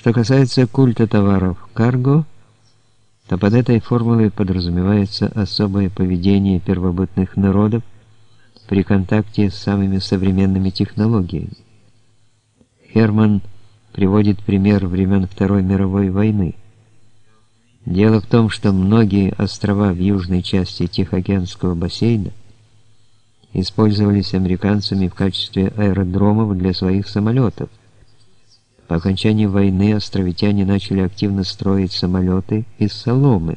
Что касается культа товаров карго, то под этой формулой подразумевается особое поведение первобытных народов при контакте с самыми современными технологиями. Херман приводит пример времен Второй мировой войны. Дело в том, что многие острова в южной части Тихоокеанского бассейна использовались американцами в качестве аэродромов для своих самолетов, по окончании войны островитяне начали активно строить самолеты из соломы,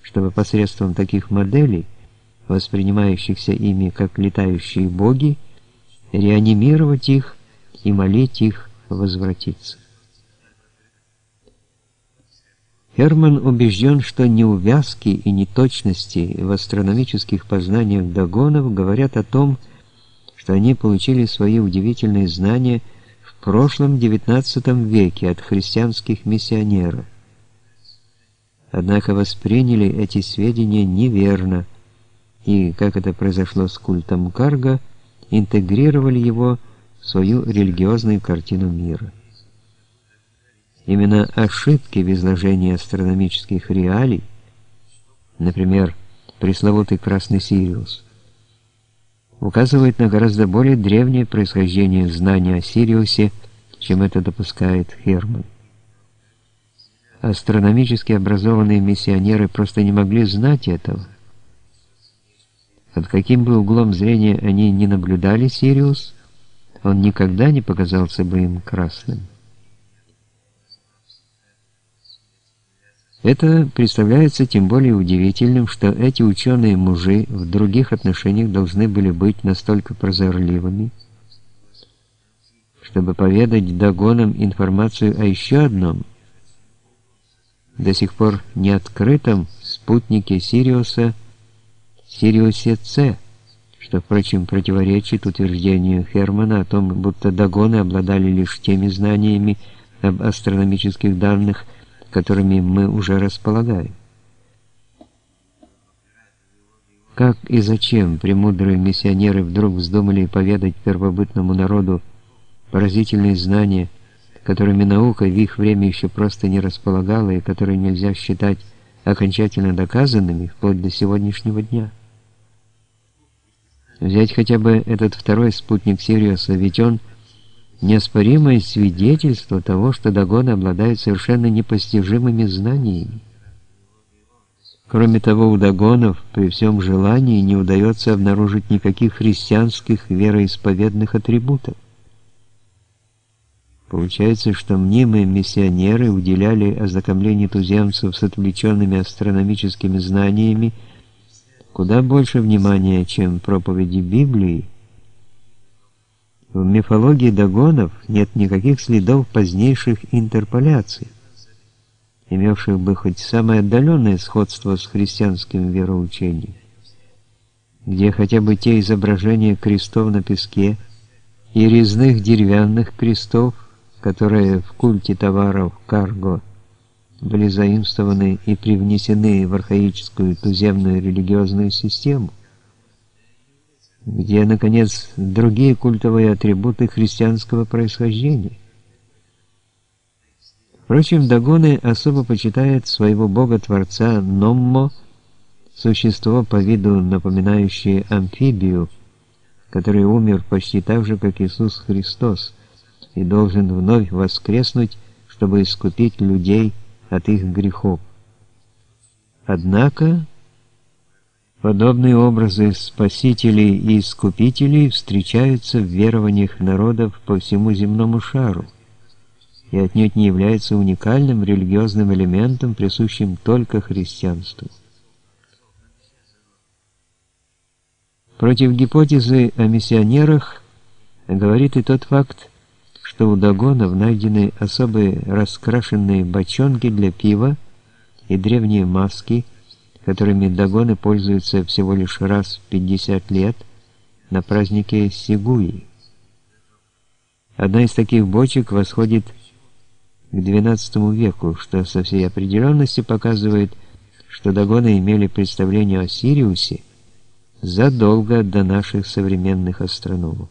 чтобы посредством таких моделей, воспринимающихся ими как летающие боги, реанимировать их и молить их возвратиться. Херман убежден, что неувязки и неточности в астрономических познаниях Дагонов говорят о том, что они получили свои удивительные знания прошлом XIX веке от христианских миссионеров. Однако восприняли эти сведения неверно и, как это произошло с культом Карга, интегрировали его в свою религиозную картину мира. Именно ошибки в изложении астрономических реалий, например, пресловутый красный Сириус, указывает на гораздо более древнее происхождение знания о Сириусе, чем это допускает Херман. Астрономически образованные миссионеры просто не могли знать этого. Под каким бы углом зрения они не наблюдали Сириус, он никогда не показался бы им красным. Это представляется тем более удивительным, что эти ученые-мужи в других отношениях должны были быть настолько прозорливыми, чтобы поведать Дагонам информацию о еще одном, до сих пор не открытом спутнике Сириуса, Сириусе С, что, впрочем, противоречит утверждению Хермана о том, будто Дагоны обладали лишь теми знаниями об астрономических данных, которыми мы уже располагаем. Как и зачем премудрые миссионеры вдруг вздумали поведать первобытному народу поразительные знания, которыми наука в их время еще просто не располагала и которые нельзя считать окончательно доказанными вплоть до сегодняшнего дня? Взять хотя бы этот второй спутник Сириуса, ведь он – неоспоримое свидетельство того, что Дагоны обладают совершенно непостижимыми знаниями. Кроме того, у Дагонов при всем желании не удается обнаружить никаких христианских вероисповедных атрибутов. Получается, что мнимые миссионеры уделяли ознакомлению туземцев с отвлеченными астрономическими знаниями куда больше внимания, чем проповеди Библии, в мифологии Дагонов нет никаких следов позднейших интерполяций, имевших бы хоть самое отдаленное сходство с христианским вероучением, где хотя бы те изображения крестов на песке и резных деревянных крестов, которые в культе товаров карго были заимствованы и привнесены в архаическую туземную религиозную систему, где, наконец, другие культовые атрибуты христианского происхождения. Впрочем, Дагоны особо почитают своего бога-творца Номмо, существо по виду напоминающее амфибию, который умер почти так же, как Иисус Христос, и должен вновь воскреснуть, чтобы искупить людей от их грехов. Однако Подобные образы спасителей и искупителей встречаются в верованиях народов по всему земному шару и отнюдь не являются уникальным религиозным элементом, присущим только христианству. Против гипотезы о миссионерах говорит и тот факт, что у Дагонов найдены особые раскрашенные бочонки для пива и древние маски – которыми дагоны пользуются всего лишь раз в 50 лет на празднике Сигуи. Одна из таких бочек восходит к XII веку, что со всей определенностью показывает, что дагоны имели представление о Сириусе задолго до наших современных астрономов.